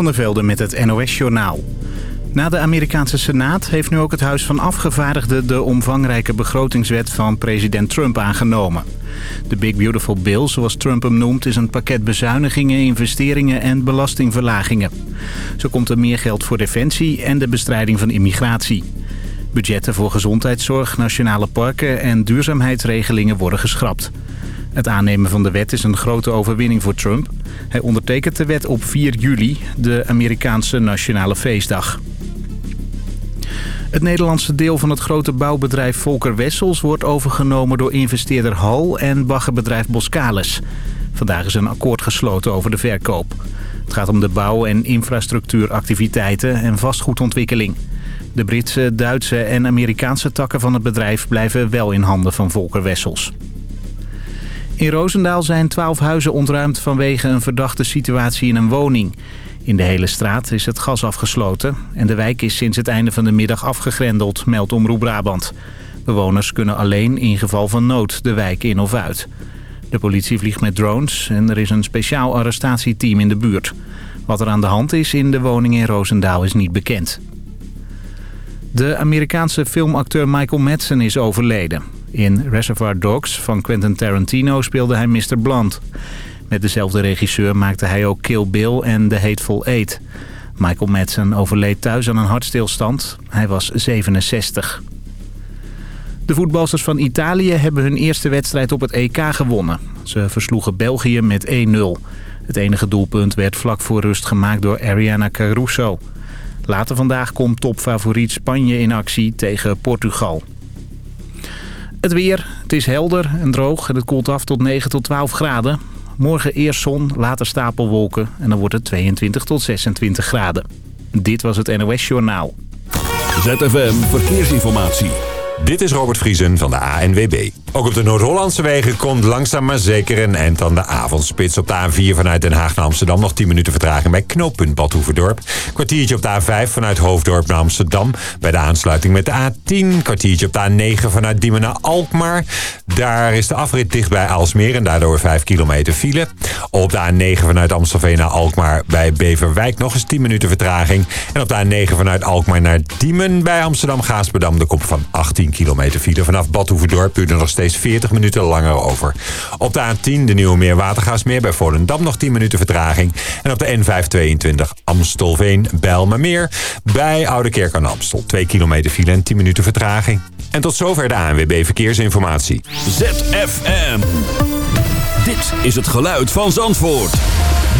van der Velde met het NOS-journaal. Na de Amerikaanse Senaat heeft nu ook het Huis van Afgevaardigden... de omvangrijke begrotingswet van president Trump aangenomen. De Big Beautiful Bill, zoals Trump hem noemt... is een pakket bezuinigingen, investeringen en belastingverlagingen. Zo komt er meer geld voor defensie en de bestrijding van immigratie. Budgetten voor gezondheidszorg, nationale parken en duurzaamheidsregelingen worden geschrapt. Het aannemen van de wet is een grote overwinning voor Trump. Hij ondertekent de wet op 4 juli, de Amerikaanse nationale feestdag. Het Nederlandse deel van het grote bouwbedrijf Volker Wessels... wordt overgenomen door investeerder Hal en baggerbedrijf Boskalis. Vandaag is een akkoord gesloten over de verkoop. Het gaat om de bouw- en infrastructuuractiviteiten en vastgoedontwikkeling. De Britse, Duitse en Amerikaanse takken van het bedrijf blijven wel in handen van Volker Wessels. In Roosendaal zijn twaalf huizen ontruimd vanwege een verdachte situatie in een woning. In de hele straat is het gas afgesloten en de wijk is sinds het einde van de middag afgegrendeld, meldt Omroep Brabant. Bewoners kunnen alleen in geval van nood de wijk in of uit. De politie vliegt met drones en er is een speciaal arrestatieteam in de buurt. Wat er aan de hand is in de woning in Roosendaal is niet bekend. De Amerikaanse filmacteur Michael Madsen is overleden. In Reservoir Dogs van Quentin Tarantino speelde hij Mr. Blunt. Met dezelfde regisseur maakte hij ook Kill Bill en The Hateful Eight. Michael Madsen overleed thuis aan een hartstilstand. Hij was 67. De voetbalsters van Italië hebben hun eerste wedstrijd op het EK gewonnen. Ze versloegen België met 1-0. Het enige doelpunt werd vlak voor rust gemaakt door Ariana Caruso. Later vandaag komt topfavoriet Spanje in actie tegen Portugal. Het weer. Het is helder en droog en het koelt af tot 9 tot 12 graden. Morgen eerst zon, later stapelwolken en dan wordt het 22 tot 26 graden. Dit was het NOS Journaal. ZFM Verkeersinformatie. Dit is Robert Vriesen van de ANWB. Ook op de Noord-Hollandse wegen komt langzaam maar zeker een eind aan de avondspits. Op de A4 vanuit Den Haag naar Amsterdam nog 10 minuten vertraging bij knooppunt Badhoevedorp. Kwartiertje op de A5 vanuit Hoofddorp naar Amsterdam bij de aansluiting met de A10. Kwartiertje op de A9 vanuit Diemen naar Alkmaar. Daar is de afrit dicht bij Aalsmeer en daardoor 5 kilometer file. Op de A9 vanuit Amstelveen naar Alkmaar bij Beverwijk nog eens 10 minuten vertraging. En op de A9 vanuit Alkmaar naar Diemen bij Amsterdam-Gaasperdam de kop van 18 kilometer file. Vanaf Badhoevedorp er nog steeds 40 minuten langer over. Op de A10 de Nieuwe Meer Watergaasmeer bij Volendam nog 10 minuten vertraging. En op de N522 Amstelveen Bijlmermeer bij Oude Kerk aan Amstel. 2 kilometer file en 10 minuten vertraging. En tot zover de ANWB Verkeersinformatie. ZFM. Dit is het geluid van Zandvoort.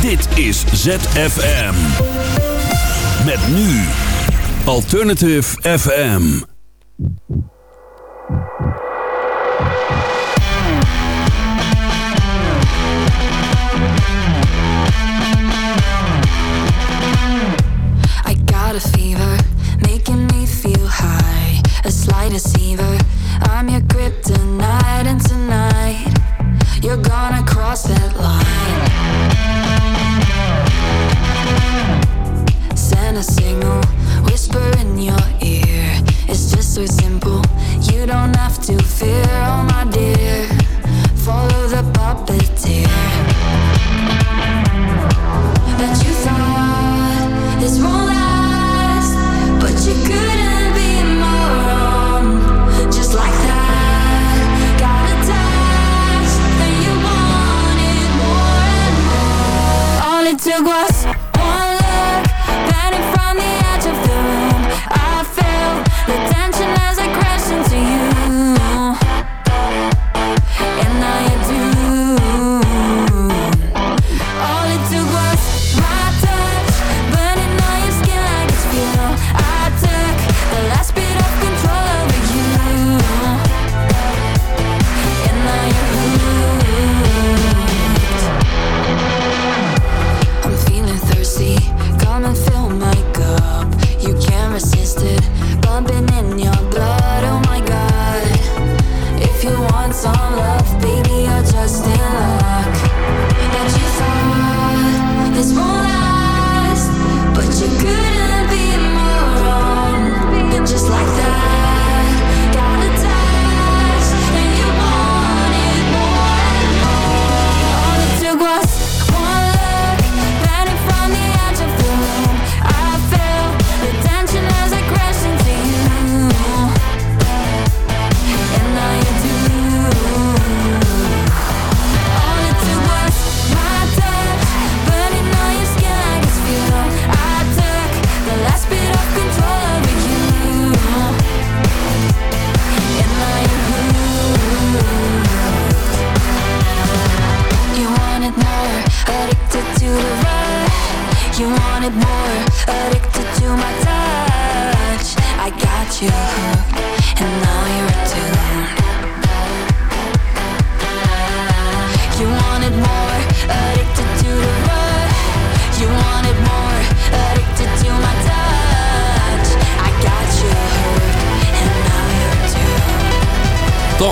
Dit is ZFM. Met nu Alternative FM. It's just so simple don't have to fear, oh my dear. Follow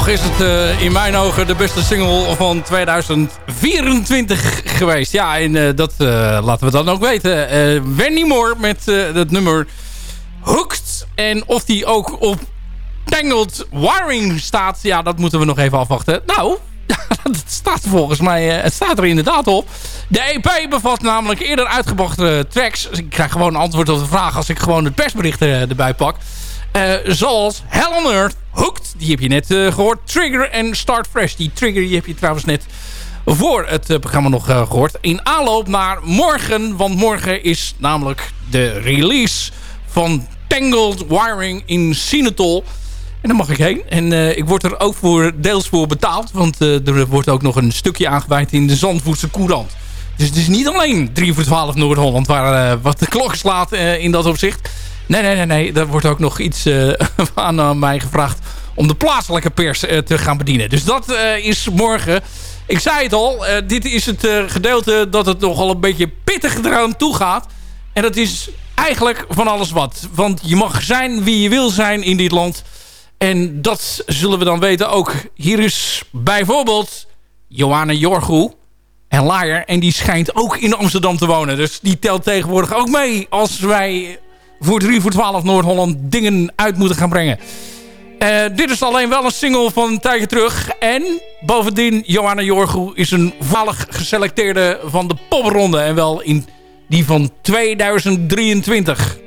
is het eh, in mijn ogen de beste single van 2024 geweest. Ja, en eh, dat eh, laten we dan ook weten. Eh Wendy Moore met het nummer Hooked. En of die ook op Tangled Wiring staat, ja, dat moeten we nog even afwachten. Nou, dat staat volgens mij, het staat er inderdaad op. De EP bevat namelijk eerder uitgebrachte tracks. Ik krijg gewoon een antwoord op de vraag als ik gewoon het persbericht erbij pak. Eh, zoals Hell on Earth, Hooked, die heb je net eh, gehoord. Trigger en Start Fresh. Die Trigger die heb je trouwens net voor het eh, programma nog eh, gehoord. In aanloop naar morgen, want morgen is namelijk de release van Tangled Wiring in Sinatol. En daar mag ik heen. En ik word er ook voor, deels voor betaald. Want er wordt ook nog een stukje aangeweid in de Zandvoortse Courant. Dus het is niet alleen 3 voor 12 Noord-Holland waar wat de klok slaat in dat opzicht. Nee, nee, nee, nee. Er wordt ook nog iets eh, aan eh, mij gevraagd om de plaatselijke pers eh, te gaan bedienen. Dus dat is morgen. Ik zei het al, dit is het gedeelte dat het nogal een beetje pittig eraan toe gaat. En dat is eigenlijk van alles wat. Want je mag zijn wie je wil zijn in dit land. En dat zullen we dan weten ook. Hier is bijvoorbeeld Johanna Jorgoe en Laaier. En die schijnt ook in Amsterdam te wonen. Dus die telt tegenwoordig ook mee als wij voor 3 voor 12 Noord-Holland dingen uit moeten gaan brengen. Eh, dit is alleen wel een single van een tijdje terug. En bovendien, Johanna Jorgoe is een vallig geselecteerde van de popronde. En wel in die van 2023.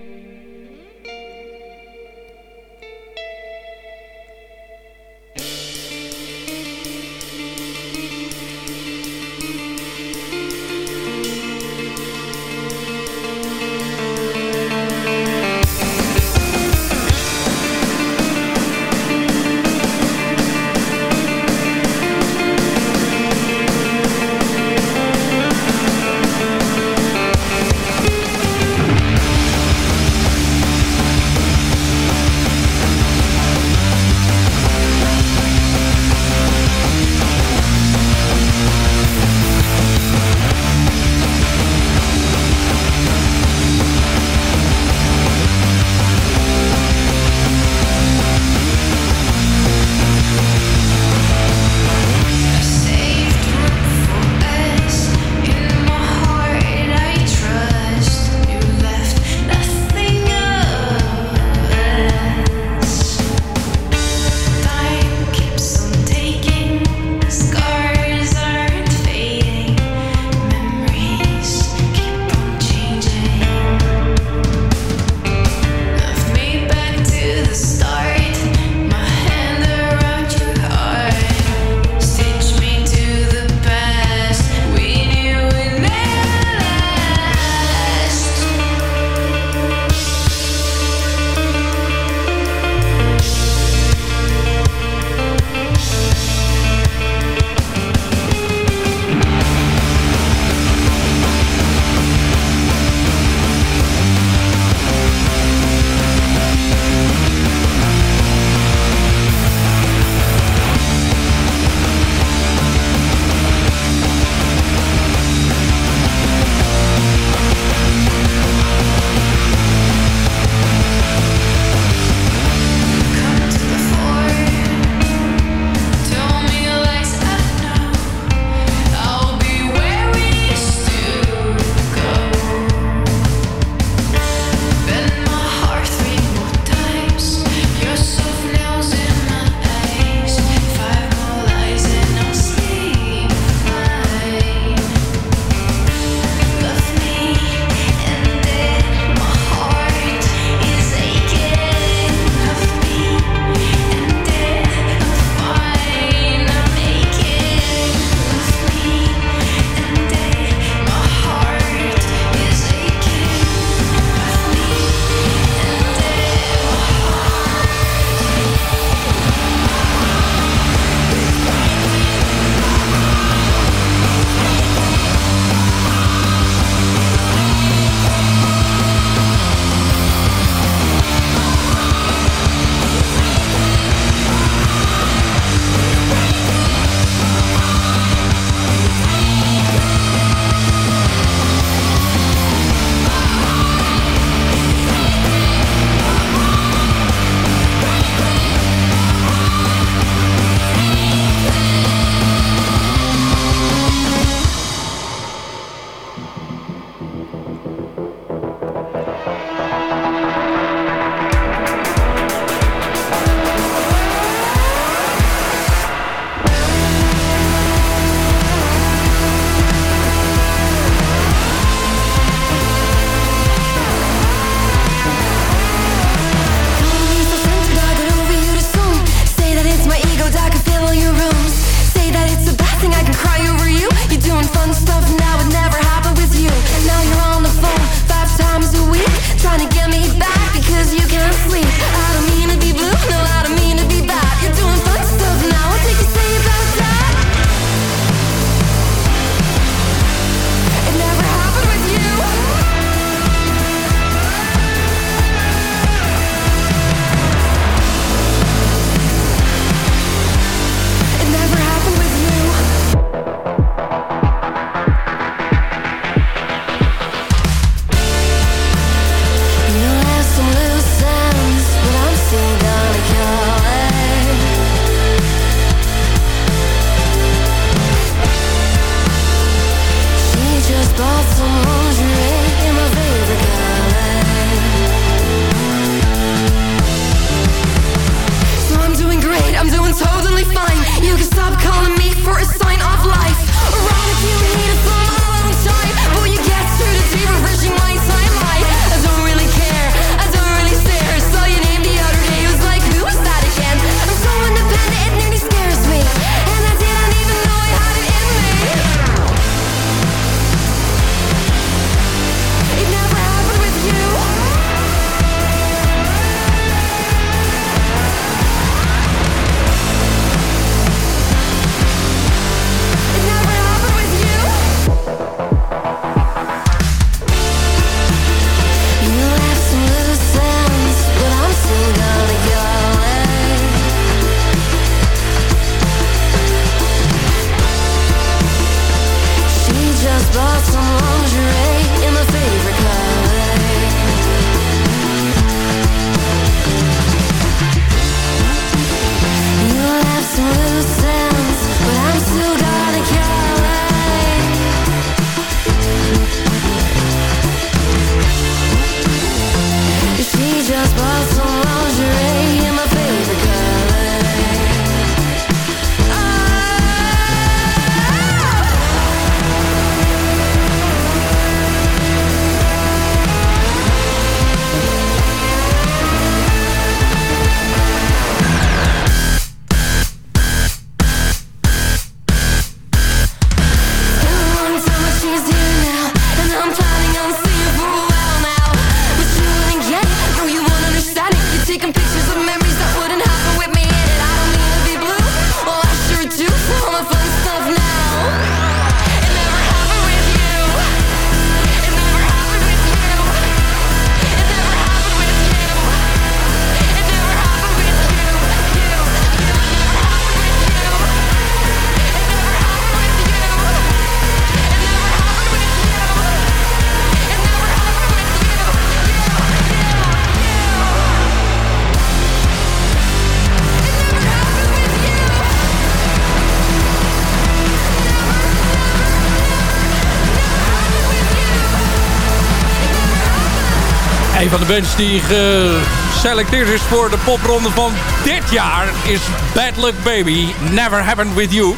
Van de bands die geselecteerd is voor de popronde van dit jaar is Bad Luck Baby, Never Happened With You.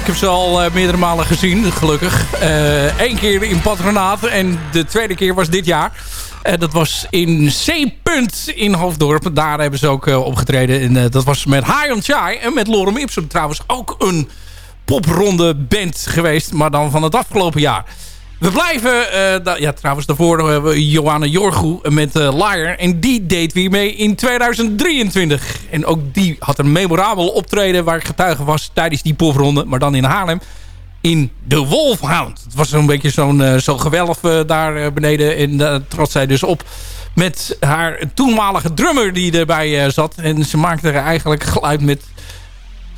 Ik heb ze al uh, meerdere malen gezien, gelukkig. Eén keer in Patronaat en de tweede keer was dit jaar. dat was in C. Punt in Hoofddorp. Daar hebben ze ook opgetreden. En dat was met High on Chai en met Lorem Ipsum trouwens ook een popronde band geweest. Maar dan van het afgelopen jaar. We blijven, uh, ja trouwens daarvoor hebben we Johanna Jorgu met uh. En die deed weer mee in 2023. En ook die had een memorabel optreden waar ik getuige was tijdens die popronde. Maar dan in Haarlem. In de Wolfhound. Het was zo'n beetje zo'n uh, zo gewelf daar beneden. En daar trad zij dus op met haar toenmalige drummer die erbij zat. En ze maakte er eigenlijk geluid met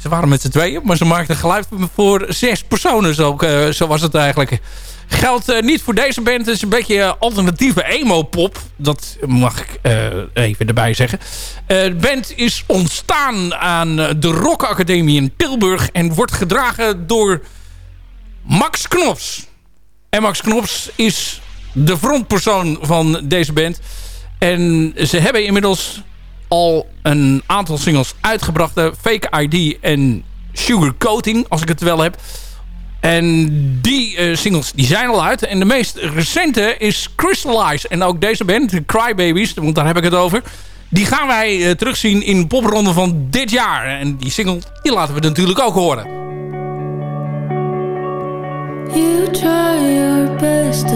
ze waren met z'n tweeën, maar ze maakten geluid voor zes personen. Zo, uh, zo was het eigenlijk. Geldt uh, niet voor deze band. Het is een beetje alternatieve emo-pop. Dat mag ik uh, even erbij zeggen. de band is ontstaan aan de Rock Academie in Tilburg. En wordt gedragen door Max Knops. En Max Knops is de frontpersoon van deze band. En ze hebben inmiddels al een aantal singles uitgebracht. Fake ID en Sugar Coating, als ik het wel heb. En die uh, singles die zijn al uit. En de meest recente is Crystallize. En ook deze band, de Crybabies, want daar heb ik het over. Die gaan wij uh, terugzien in de popronde van dit jaar. En die single, die laten we natuurlijk ook horen. You try your best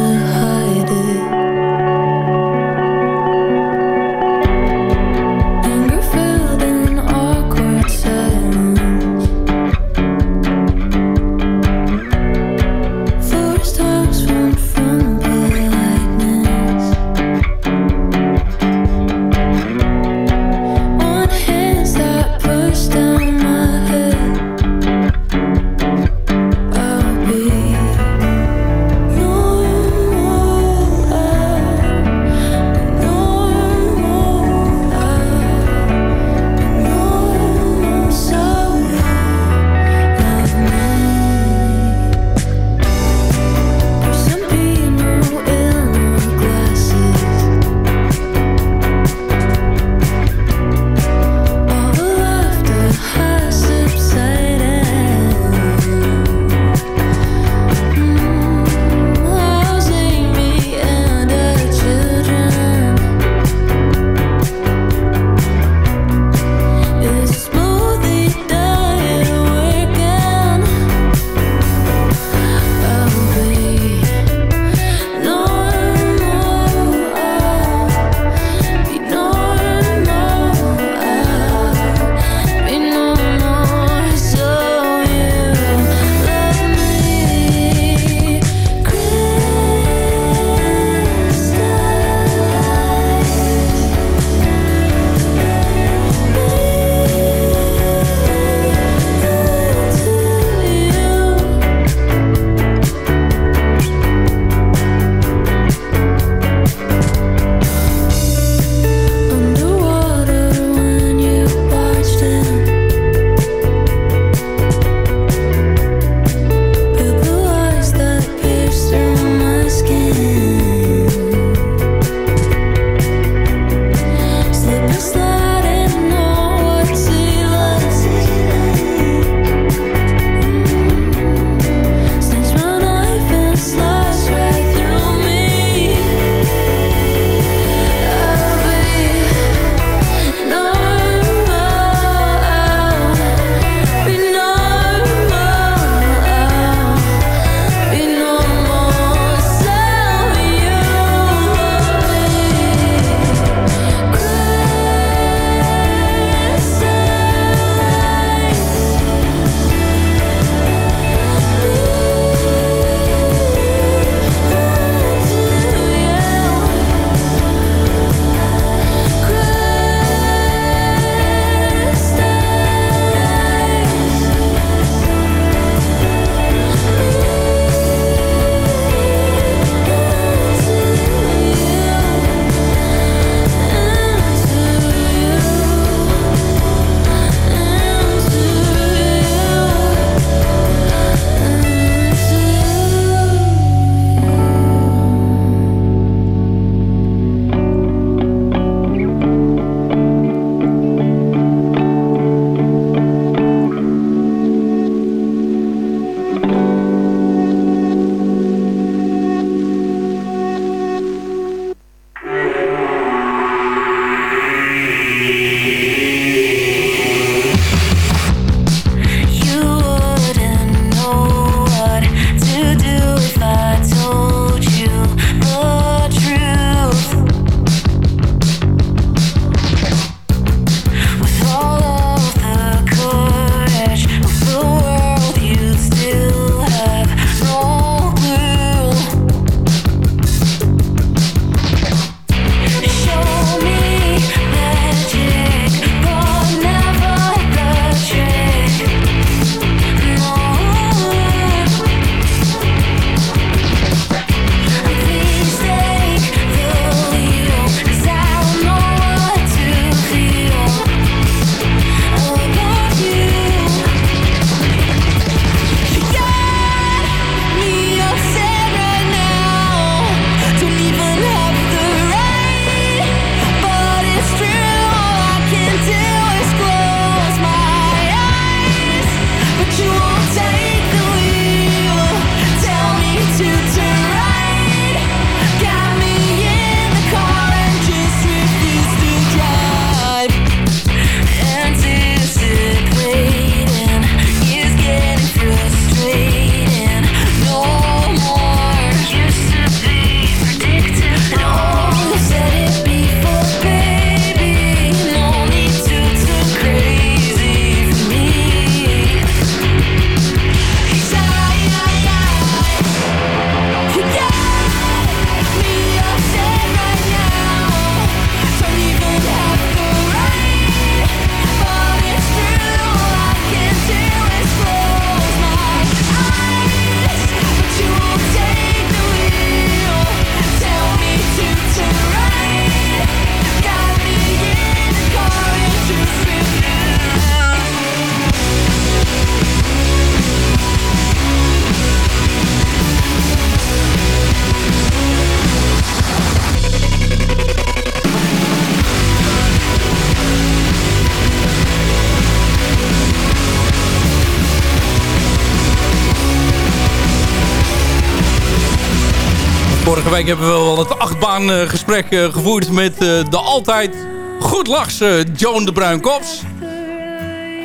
hebben we wel het achtbaangesprek gevoerd met de altijd goed lachse Joan de Bruinkops.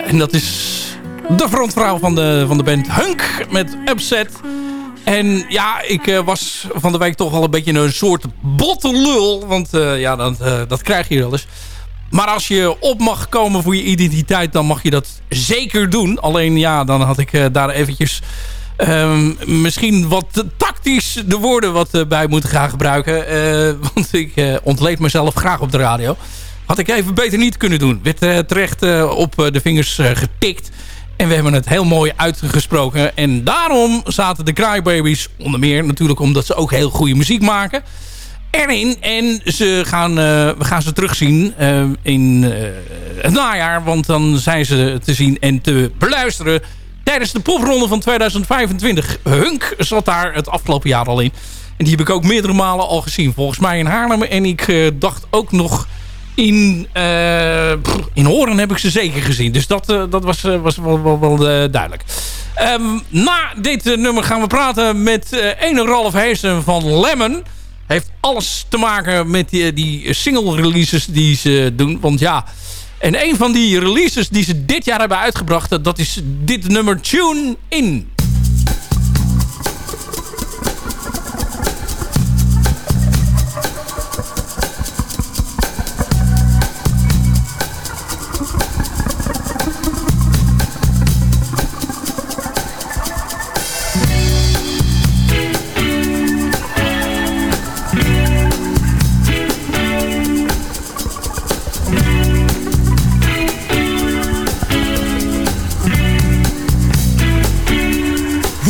En dat is de frontvrouw van de, van de band Hunk met Upset. En ja, ik was van de week toch wel een beetje een soort botte lul. Want ja, dat, dat krijg je wel eens. Maar als je op mag komen voor je identiteit, dan mag je dat zeker doen. Alleen ja, dan had ik daar eventjes Um, misschien wat tactisch de woorden wat uh, bij moeten gaan gebruiken. Uh, want ik uh, ontleed mezelf graag op de radio. Had ik even beter niet kunnen doen. Werd terecht op de vingers getikt. En we hebben het heel mooi uitgesproken. En daarom zaten de Crybabies onder meer natuurlijk omdat ze ook heel goede muziek maken. Erin. En ze gaan, we gaan ze terugzien in het najaar. Want dan zijn ze te zien en te beluisteren tijdens de popronde van 2025. Hunk zat daar het afgelopen jaar al in. En die heb ik ook meerdere malen al gezien. Volgens mij in Haarlem. En ik uh, dacht ook nog in, uh, in Horen heb ik ze zeker gezien. Dus dat, uh, dat was, was wel, wel, duidelijk. Um, na dit nummer gaan we praten met ene Ralf Heesen van Lemon. Heeft alles te maken met die, die single releases die ze doen. Want ja... En een van die releases die ze dit jaar hebben uitgebracht... dat is dit nummer Tune In.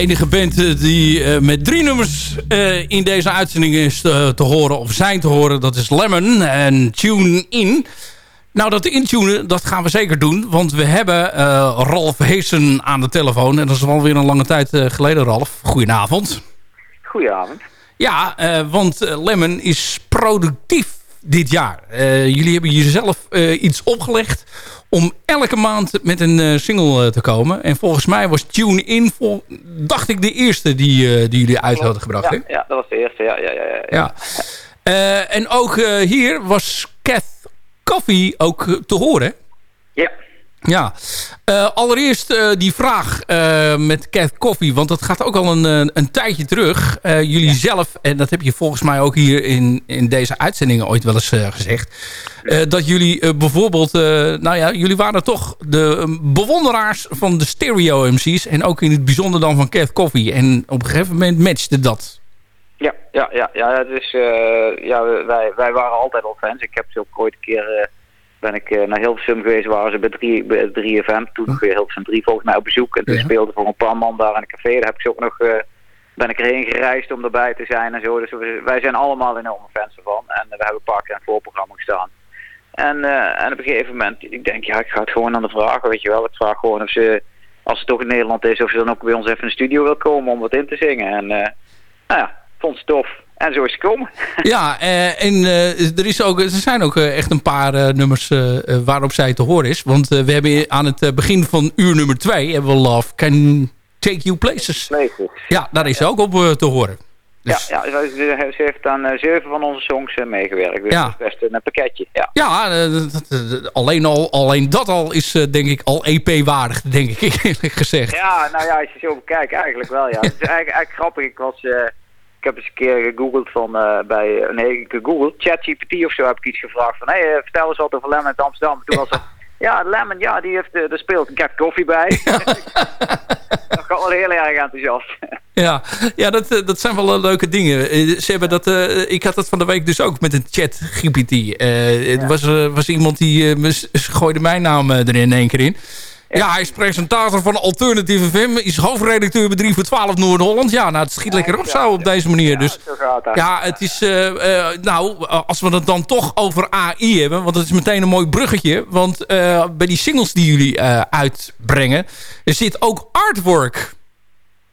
enige band eh, die eh, met drie nummers eh, in deze uitzending is te, te horen, of zijn te horen, dat is Lemon en Tune In. Nou, dat intunen, dat gaan we zeker doen. Want we hebben Ralf Heesen aan de telefoon. En dat is wel weer een lange tijd geleden, Ralf. Goedenavond. Goedenavond. Ja, want Lemon is productief dit jaar. Eh, jullie hebben jezelf eh, iets opgelegd om elke maand met een eh, single te komen. En volgens mij was Tune In, vol, dacht ik, de eerste die, die jullie uit hadden gebracht. Ja, ja, dat was de eerste. Ja, ja, ja, ja. Ja. En ook hier was Kath Coffee ook te horen. Ja. Ja. Eh, allereerst eh, die vraag eh, met Kath Coffee, want dat gaat ook al een, een tijdje terug. Jullie zelf, en dat heb je volgens mij ook hier in, in deze uitzendingen ooit wel eens gezegd. dat jullie bijvoorbeeld, nou ja, jullie waren toch de eh, bewonderaars van de stereo MC's. En ook in het bijzonder dan van Kath Coffee. En op een gegeven moment matchte dat. Ja, ja, ja, ja, het is, ja wij, wij waren altijd al fans. Ik heb ze ook ooit een keer, ben ik eh, naar Hilversum geweest, waren ze bij 3, bij 3FM. Toen nog weer Hilversum 3 volgens mij op bezoek. En toen Ja. speelde voor een paar man daar in een café. Daar heb ik ze ook nog, eh, ben ik erheen gereisd om erbij te zijn en zo. Dus we- wij zijn allemaal enorme fans ervan. En we hebben een paar keer in het voorprogramma gestaan. En, eh, en op een gegeven moment, ik denk, ja, ik ga het gewoon aan de vragen, weet je wel. Ik vraag gewoon of ze, als het toch in Nederland is, of ze dan ook bij ons even in de studio wil komen om wat in te zingen. En nou ja, vond ze tof. En zo is het gekomen. Ja, eh, en eh, er, is ook, er zijn ook eh, echt een paar nummers waarop zij te horen is. Want we hebben aan het begin van uur nummer 2 hebben we Love Can Take You Places. Places. Ja, daar is ze ook op te horen. Dus, Ja, ja ze, heeft aan zeven van onze songs meegewerkt. Dus Ja. dat is best een pakketje. Ja. ja, alleen, al, alleen dat al is denk ik al EP-waardig, denk ik eerlijk gezegd. ja, nou ja, als je zo bekijkt, eigenlijk wel ja. Het is eigenlijk, eigenlijk grappig. Ik was... ik heb eens een keer gegoogeld van eh, bij, nee, gegoogeld, ChatGPT of zo heb ik iets gevraagd van, hé, eh, vertel eens wat over Lemon uit Amsterdam. Toen was het, ja, Lemon, ja, die heeft, eh, er speelt een Cat Coffee bij. dat gaat wel heel erg enthousiast. Ja, ja dat, dat zijn wel leuke dingen. Ze hebben dat, ik had dat van de week dus ook met een chat GPT. Was, was iemand die gooide mijn naam eh, er in één keer in. Ja, hij is presentator van Alternative FM. Is hoofdredacteur bij 3 voor 12 Noord-Holland. Ja, nou, het schiet lekker op zo op deze manier. Dus ja, het is... eh, eh, nou, als we het dan toch over AI hebben... want dat is meteen een mooi bruggetje. Want eh, bij die singles die jullie uitbrengen... er zit ook artwork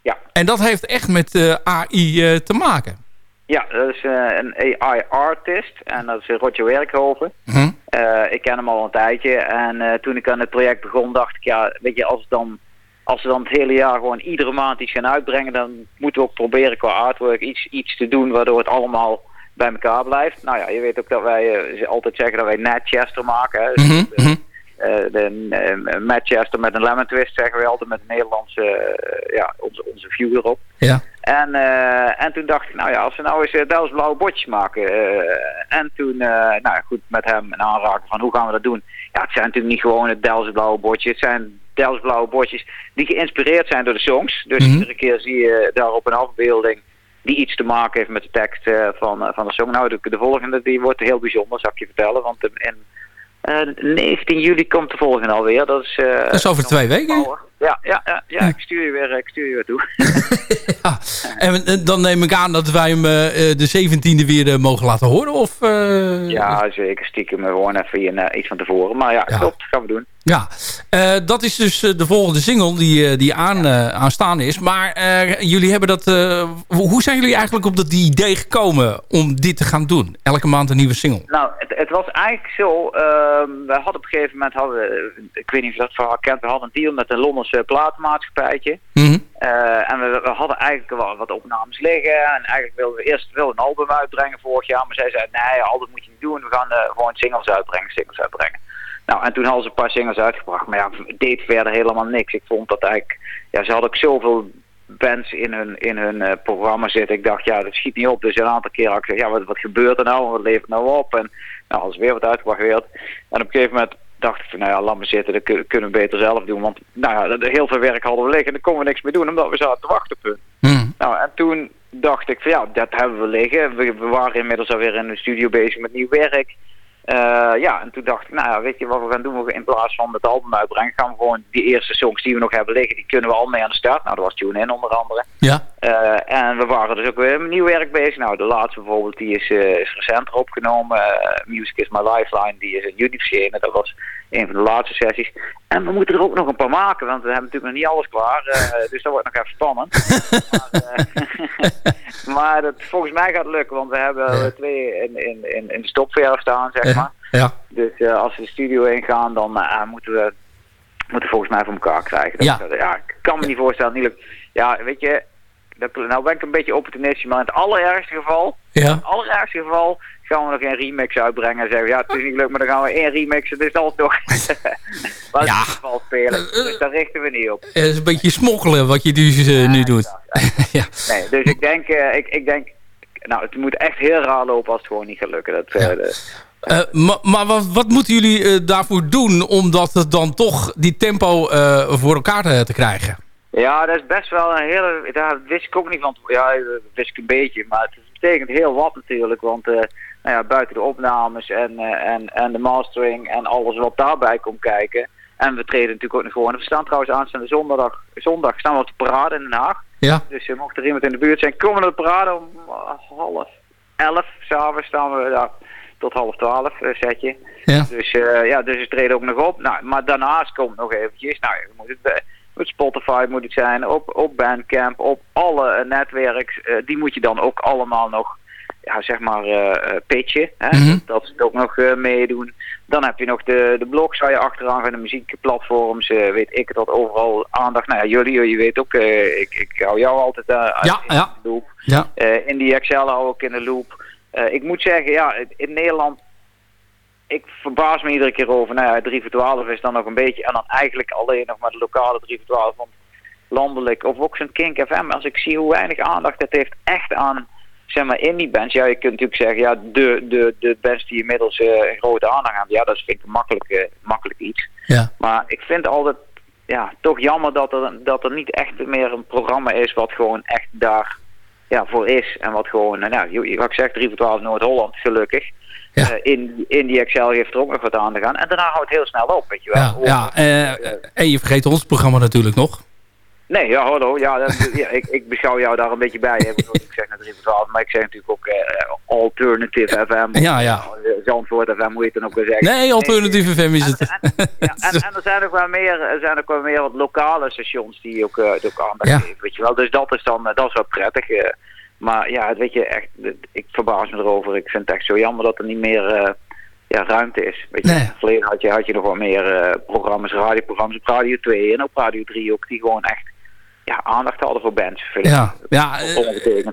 Ja. en dat heeft echt met AI te maken. Ja, dat is een AI-artist en dat is Roger Werkhoven. Hm? Eh, ik ken hem al een tijdje en eh, toen ik aan het project begon dacht ik, ja, weet je, als, dan, als we dan het hele jaar gewoon iedere maand iets gaan uitbrengen, dan moeten we ook proberen qua artwork iets, iets te doen waardoor het allemaal bij elkaar blijft. Nou ja, je weet ook dat wij eh, altijd zeggen dat wij Netchester maken. Hè? Dus, Mhm, eh, eh, de uh, Manchester met een lemon twist zeggen we altijd met een Nederlandse, eh, ja, onze, onze view erop. Ja. En, eh, en toen dacht ik, nou ja, als we nou eens uh, Dels botjes maken. eh, en toen, nou goed, met hem een aanraken van hoe gaan we dat doen. Ja, het zijn natuurlijk niet gewoon het Dels blauwe botje. Het zijn Dels blauwe botjes die geïnspireerd zijn door de songs. Dus Mhm. iedere keer zie je daarop een afbeelding die iets te maken heeft met de tekst van, van de song. Nou, de, de volgende die wordt heel bijzonder, zal ik je vertellen. Want in 19 juli komt de volgende alweer. Dat is, uh, dat is over twee weken. Ja, ja, ja, ja, ik stuur je weer, ik stuur je weer toe. ja. En dan neem ik aan dat wij hem de 17e weer mogen laten horen? Of, uh, ja, zeker. Stiekem gewoon even iets van tevoren. Maar ja, ja. klopt. gaan we doen. Ja, uh, dat is dus de volgende single die, die aan, uh, aanstaan is. Maar jullie hebben dat... Hoe zijn jullie eigenlijk op dat idee gekomen om dit te gaan doen? Elke maand een nieuwe single. Nou, het, was eigenlijk zo... Uh, we hadden op een gegeven moment... Hadden, ik weet niet of je dat verhaal kent. We hadden een deal met een Londense platenmaatschappijtje. Mm -hmm. en we, we, hadden eigenlijk wel wat opnames liggen. En eigenlijk wilden we eerst wel een album uitbrengen vorig jaar. Maar zij zei, nee, album moet je niet doen. We gaan uh, gewoon singles uitbrengen, singles uitbrengen. Nou, en toen hadden ze een paar singles uitgebracht. Maar ja, deed verder helemaal niks. Ik vond dat eigenlijk... Ja, ze hadden ook zoveel bands in hun, in hun uh, programma zitten. Ik dacht, ja, dat schiet niet op. Dus een aantal keer had ik gezegd, ja, wat, wat gebeurt er nou? Wat levert nou op? En nou, als weer wat uitgebracht werd. En op een gegeven moment dacht ik van, nou ja, laat maar zitten. Dat kunnen we beter zelf doen. Want nou ja, heel veel werk hadden we liggen. En daar konden we niks meer doen, omdat we zaten te wachten op hun. Mm. Nou, en toen dacht ik van, ja, dat hebben we liggen. We, we waren inmiddels alweer in de studio bezig met nieuw werk. Eh, ja, en toen dacht ik, nou ja, weet je wat we gaan doen? We- In plaats van het album uitbrengen, gaan we gewoon die eerste songs die we nog hebben liggen, die kunnen we al mee aan de start. Nou, dat was Tune In onder andere. Ja. Eh, en we waren dus ook weer met nieuw werk bezig. Nou, de laatste bijvoorbeeld, die is, eh, is recenter opgenomen. Music is My Lifeline, die is in juli verschenen. Dat was een van de laatste sessies. En we moeten er ook nog een paar maken, want we hebben natuurlijk nog niet alles klaar. dus dat wordt nog even spannend. maar maar dat, volgens mij gaat het lukken, want we hebben twee in, in, in, in de stopverf staan, zeg maar. Ja. Dus eh, als we de studio ingaan, dan eh, moeten we moeten volgens mij voor elkaar krijgen. Dat- Ja. dat- ja, ik kan me niet voorstellen. Niet. Ja, weet je, dat, nou ben ik een beetje opportunistisch, maar in het allerergste geval, in Ja. het allerergste geval gaan we nog een remix uitbrengen en zeggen, ja, het is niet leuk, maar dan gaan we één remix, het is altijd nog. maar Ja. in ieder geval spelen, dus daar richten we niet op. Het is een beetje smokkelen wat je dus, eh, nu doet. ja. Nee, dus ik denk, eh, ik, ik denk, nou, het moet echt heel raar lopen als het gewoon niet gaat lukken. Dat, eh, Ja. Eh, ma- maar wat, wat moeten jullie eh, daarvoor doen om dat dan toch die tempo eh, voor elkaar te, te krijgen? Ja, dat is best wel een hele. Daar wist ik ook niet van. Ja, dat wist ik een beetje. Maar het betekent heel wat natuurlijk. Want nou ja, buiten de opnames en, en, en de mastering en alles wat daarbij komt kijken. En we treden natuurlijk ook nog gewoon. We staan trouwens aanstaande zondag. Zondag staan we op de parade in Den Haag. Ja. Dus mocht er iemand in de buurt zijn, komen we naar de parade om half elf. S'avonds staan we daar tot half twaalf uh, setje. Ja. Dus ja, dus we treden ook nog op. Nou, maar daarnaast komt nog eventjes. Nou, je moet het op Spotify moet het zijn, op, op Bandcamp, op alle netwerks. Die moet je dan ook allemaal nog, ja, zeg maar, uh, pitchen. Hè? Mhm. Mm -hmm. Dat ze het ook nog uh, meedoen. Dan heb je nog de, de blogs waar je achteraan gaat, de muziekplatforms, uh, weet ik dat overal aandacht. Nou ja, jullie, je weet ook, ik, ik hou jou altijd ja, in ja. de loop. Ja. In die Excel hou ik in de loop. Uh, ik moet zeggen, ja, in Nederland ik verbaas me iedere keer over. Nou ja, 3 voor 12 is dan nog een beetje. En dan eigenlijk alleen nog maar de lokale 3 voor 12. Want landelijk, of ook zo'n Kink FM. Als ik zie hoe weinig aandacht het heeft echt aan, zeg maar, indie bands. Ja, je kunt natuurlijk zeggen, ja, de, de, de bands die inmiddels uh, een grote aandacht hebben. Ja, dat vind ik een makkelijk, uh, makkelijk iets. Ja. Maar ik vind altijd, ja, toch jammer dat er, dat er niet echt meer een programma is wat gewoon echt daar ja, voor is. En wat gewoon, nou, wat ik zeg, 3 voor 12 Noord-Holland, gelukkig. Ja. Uh, in, in die Excel heeft er ook nog wat aan te gaan. En daarna houdt het heel snel op, weet je wel. Ja, ja uh, en je vergeet ons programma natuurlijk nog. Nee, ja, hallo. Ja, dat, ja ik, ik beschouw jou daar een beetje bij. Hè. Ik zeg naar 3 voor 12, maar ik zeg natuurlijk ook uh, Alternative FM. Ja, ja. Zandvoort FM, moet je het dan ook weer zeggen. Nee, Alternative nee, FM is het. En, ja, en, en, er zijn ook wel meer, er zijn ook wel meer wat lokale stations die ook, uh, ook aandacht ja. geven, weet je wel. Dus dat is dan, dat is wel prettig. Uh, maar ja, weet je, echt, ik verbaas me erover. Ik vind het echt zo jammer dat er niet meer ja, ruimte is. Weet je, nee. verleden had je, had je nog wat meer programma's, radioprogramma's op Radio 2 en op Radio 3 ook, die gewoon echt ja, aandacht hadden voor bands. Ja, ja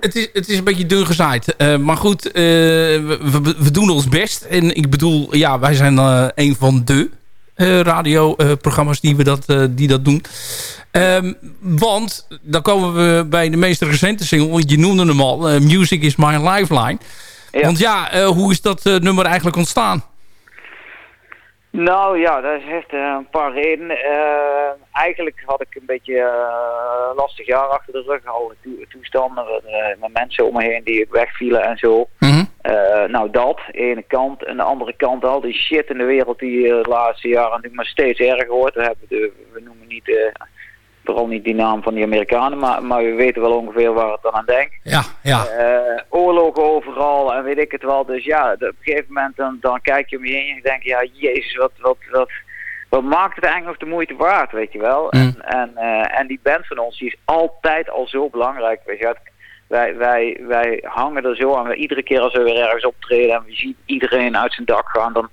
het, is, het is een beetje dun gezaaid. Uh, maar goed, we, we, we, doen ons best. En ik bedoel, ja, wij zijn een van de radioprogramma's die, we dat, die dat doen. Um, want dan komen we bij de meest recente single. Je noemde hem al. Music is my lifeline. Ja. Want ja, hoe is dat nummer eigenlijk ontstaan? Nou ja, dat heeft een paar redenen. eigenlijk had ik een beetje lastig jaar achter de rug. Al to toestanden met mensen om me heen die wegvielen en zo. Mm -hmm. nou dat, ene kant. En de andere kant al die shit in de wereld die de laatste jaren natuurlijk maar steeds erger wordt. We, hebben de, we noemen niet vooral niet die naam van die Amerikanen, maar, maar we weten wel ongeveer waar het dan aan denkt. Ja, ja. Uh, oorlogen overal en weet ik het wel. Dus ja, op een gegeven moment dan, dan kijk je om je heen en je denkt, ja, jezus, wat, wat, wat, wat maakt het eigenlijk nog de moeite waard, weet je wel. Mm. En, en, uh, en die band van ons, die is altijd al zo belangrijk, weet je wij, wij, wij hangen er zo aan. Iedere keer als we weer ergens optreden en we zien iedereen uit zijn dak gaan, dan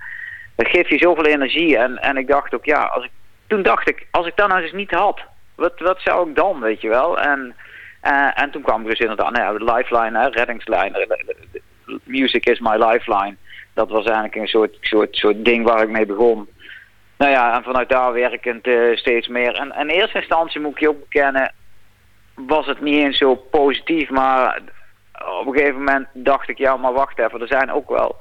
dat geeft je zoveel energie. En, en ik dacht ook, ja, als ik, toen dacht ik, als ik dat nou eens niet had, wat, wat zou ik dan, weet je wel? En, uh, en toen kwam ik dus inderdaad, nou ja, de lifeline, hè, reddingslijn. Music is my lifeline. Dat was eigenlijk een soort, soort, soort ding waar ik mee begon. Nou ja, en vanuit daar werkend uh, steeds meer. En in eerste instantie moet ik je ook bekennen, was het niet eens zo positief. Maar op een gegeven moment dacht ik, ja, maar wacht even, er zijn ook wel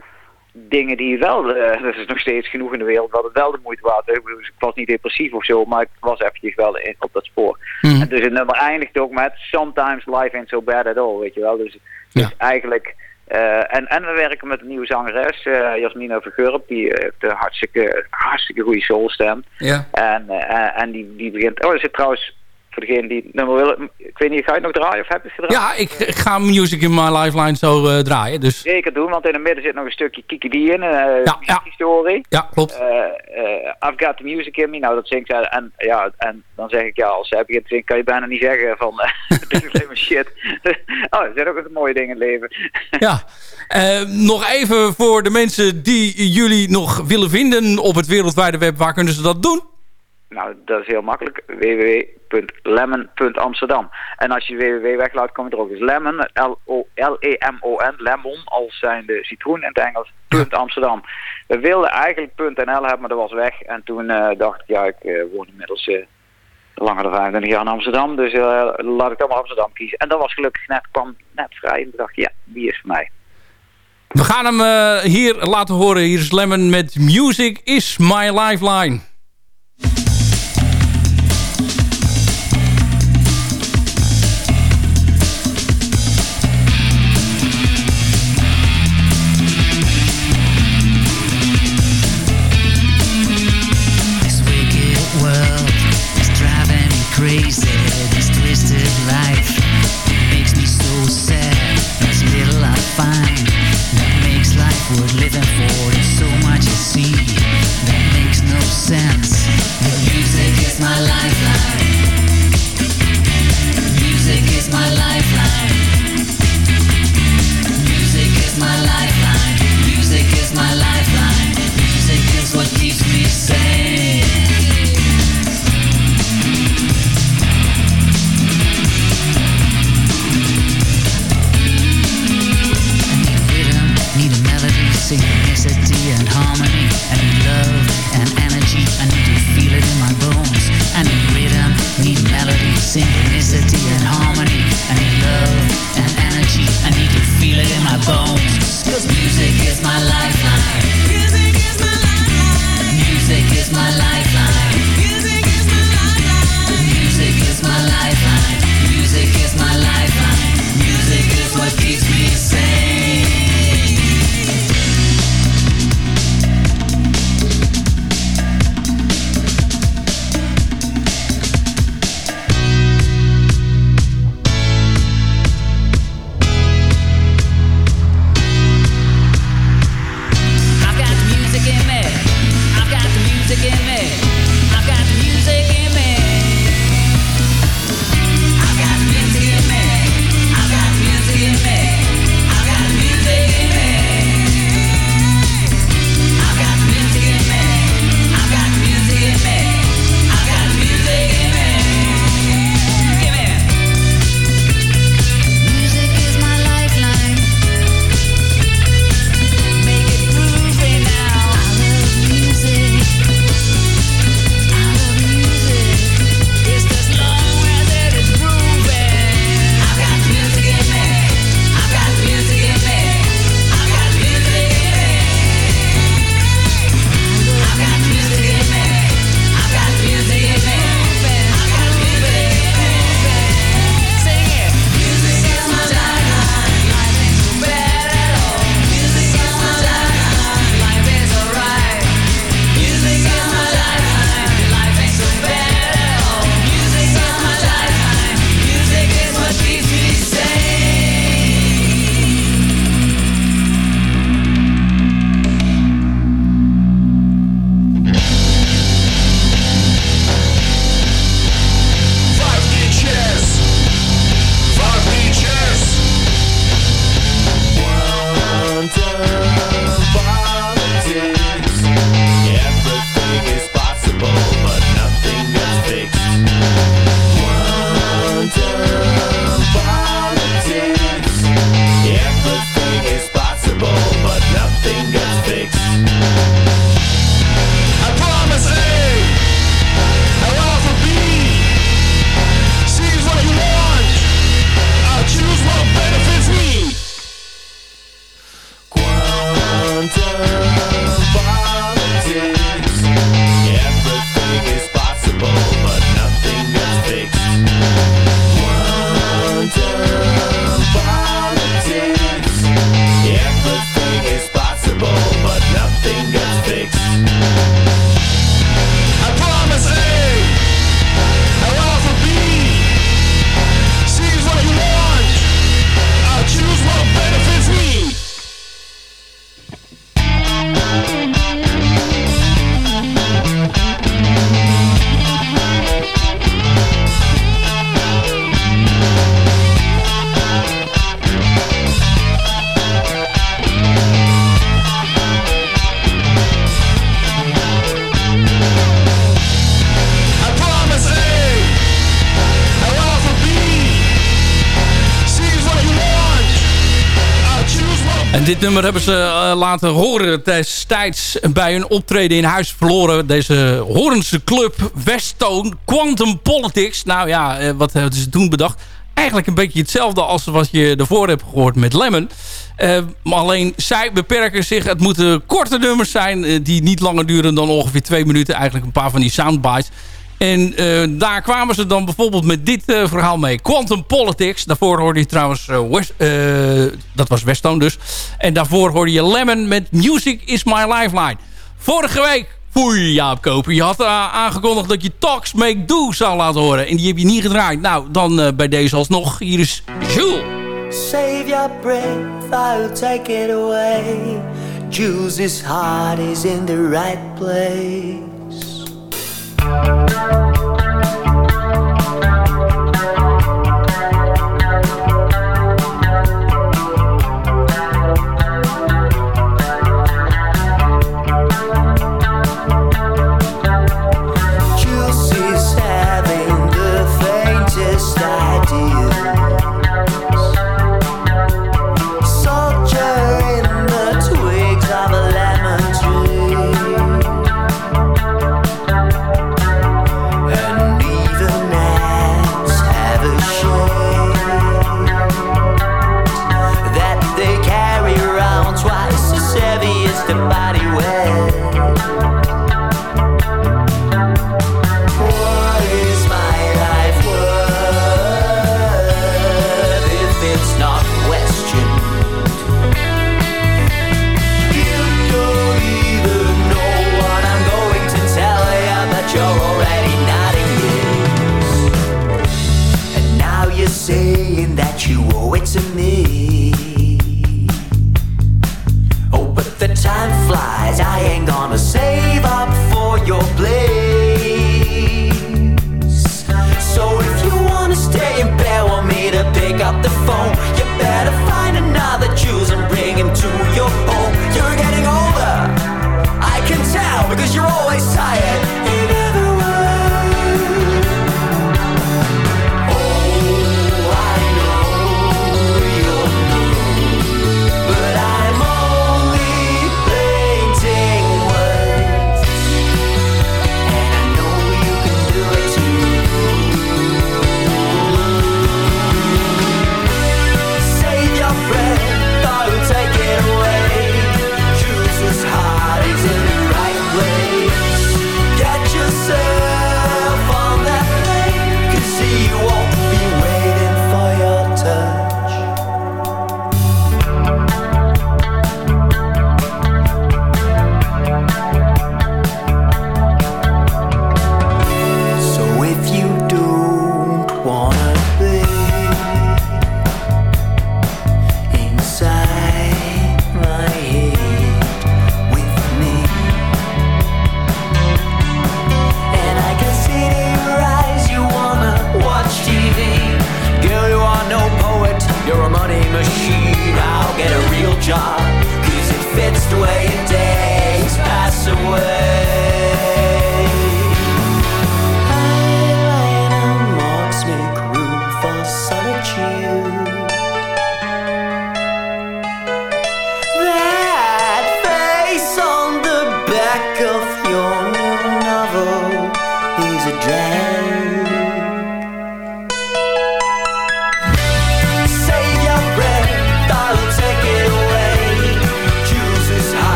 dingen die wel, uh, er is nog steeds genoeg in de wereld dat het wel de moeite waard is. Dus ik was niet depressief of zo, maar ik was eventjes wel in, op dat spoor. Mm. En dus het nummer eindigt ook met Sometimes life ain't so bad at all, weet je wel. Dus, ja. dus eigenlijk Eh, en, en we werken met een nieuwe zangeres, eh Jasmina Vergurp. Die heeft een hartstikke, hartstikke goede soulstem. Ja. En, en die, die begint... Oh, er zit trouwens, voor degene die het nummer willen... Ik weet niet, ga je het nog draaien of heb je het gedraaid? Ja, ik, ik ga Music in My Lifeline zo eh, draaien. Dus Zeker doen, want in het midden zit nog een stukje Kiki D in, uh, Ja, ja. historie. ja, klopt. Eh, I've got the music in me, nou dat zingt zij. En, ja, en dan zeg ik, ja, als zij begint te zingen, kan je bijna niet zeggen van, dit is alleen maar shit. oh, er zijn ook nog mooie dingen in het leven. Ja. Nog even voor de mensen die jullie nog willen vinden op het wereldwijde web. Waar kunnen ze dat doen? Nou, dat is heel makkelijk, www.lemon.amsterdam. En als je www weglaat, kom je er ook. Dus lemon, L-E-M-O-N, lemon, als zijn de citroen in het Engels, punt Amsterdam. We wilden eigenlijk punt .nl hebben, maar dat was weg. En toen eh, dacht ik, ja, ik eh, woon inmiddels eh, langer dan 25 jaar in Amsterdam, dus laat ik dan maar Amsterdam kiezen. En dat was gelukkig net, kwam net vrij. En dacht ja, die is voor mij. We gaan hem hier laten horen. Hier is Lemon met Music is My Lifeline. Dit nummer hebben ze eh, laten horen destijds bij een optreden in Huis Verloren. Deze Horense club Westone Quantum Politics. Nou ja, eh, wat hebben ze toen bedacht? Eigenlijk een beetje hetzelfde als wat je ervoor hebt gehoord met Lemon. Eh, maar alleen zij beperken zich. Het moeten korte nummers zijn eh, die niet langer duren dan ongeveer twee minuten. Eigenlijk een paar van die soundbites. En eh, daar kwamen ze dan bijvoorbeeld met dit eh, verhaal mee. Quantum Politics. Daarvoor hoorde je trouwens... eh, West, dat was Westone dus. En daarvoor hoorde je Lemon met Music is my lifeline. Vorige week je Jaap Koper. Je had aangekondigd dat je Talks Make Do zou laten horen. En die heb je niet gedraaid. Nou, dan bij deze alsnog. Hier is Jules. Save your breath, I'll take it away. Jules' heart is in the right place. Thank you.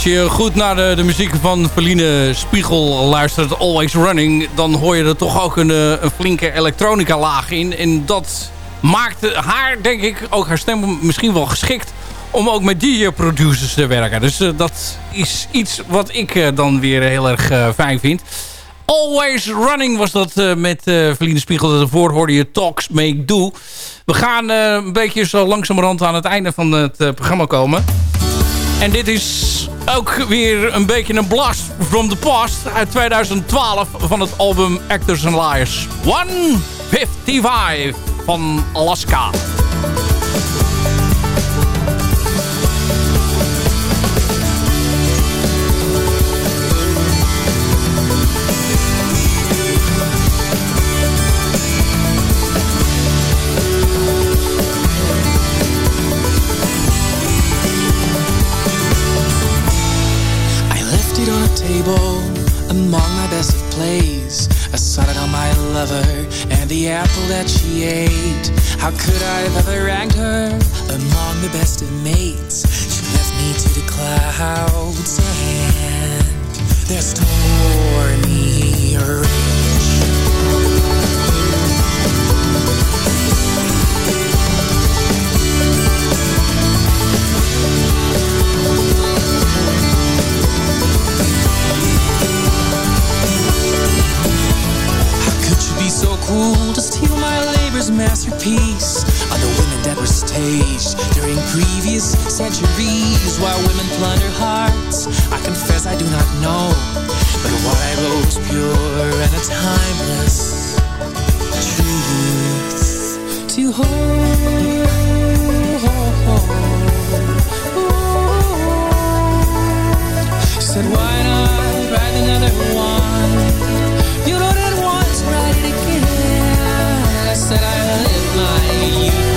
Als je goed naar de, de muziek van Verline Spiegel luistert, Always Running... dan hoor je er toch ook een, eh, een flinke elektronica laag in. En dat maakt haar, denk ik, ook haar stem misschien wel geschikt... om ook met die producers te werken. Dus eh, dat is iets wat ik eh, dan weer heel erg eh, fijn vind. Always Running was dat eh, met eh Verline Spiegel. Daarvoor hoorde je Talks Make Do. We gaan eh, een beetje zo langzamerhand aan het einde van het eh, programma komen. En dit is ook weer een beetje een blast from the past uit 2012 van het album Actors and Liars. 155 van Alaska. Table among my best of plays. I sought it on my lover and the apple that she ate. How could I have ever ranked her among the best of mates? She left me to the clouds and their stormy rage. So cruel to steal my labor's masterpiece? Are the women that were staged during previous centuries while women plunder hearts. I confess I do not know, but what I wrote was pure and a timeless truth to hold. Said, why not write another one? that I lived my youth.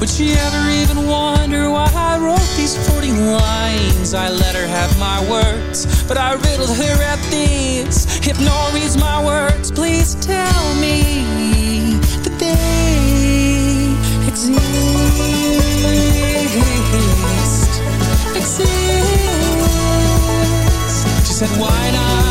Would she ever even wonder why I wrote these 40 lines? I let her have my words, but I riddled her at these. If no one reads my words, please tell me that they exist. Exist. She said, why not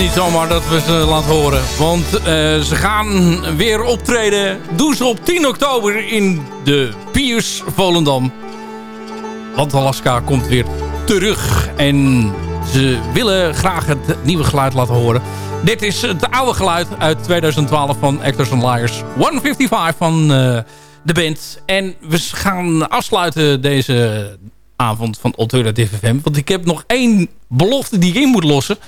niet zomaar dat we ze laten horen. Want eh, ze gaan weer optreden. Doen ze op 10 oktober in de Piers Volendam. Want Alaska komt weer terug. En ze willen graag het nieuwe geluid laten horen. Dit is het oude geluid uit 2012 van Actors and Liars. 155 van eh, de band. En we gaan afsluiten deze avond van Alternative FM. Want ik heb nog één belofte die ik in moet lossen.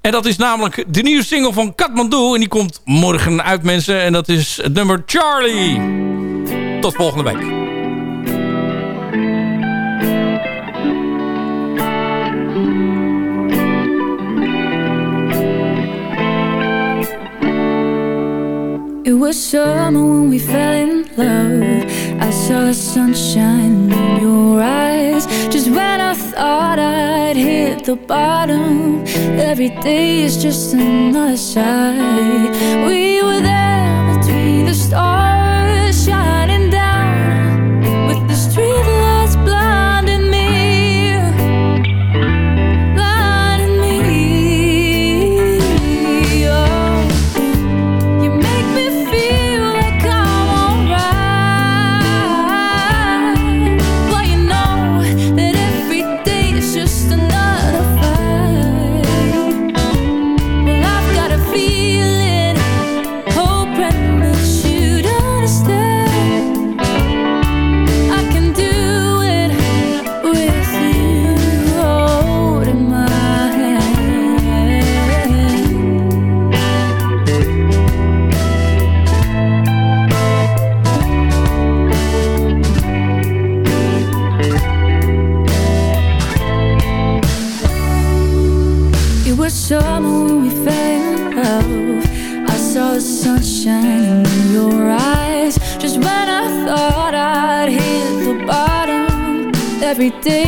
En dat is namelijk de nieuwe single van Kathmandu. En die komt morgen uit, mensen. En dat is het nummer Charlie. Tot volgende week. was summer when we fell in love. I saw the sunshine in your eyes. Just when I thought I'd hit the bottom Every day is just another side. We were there every day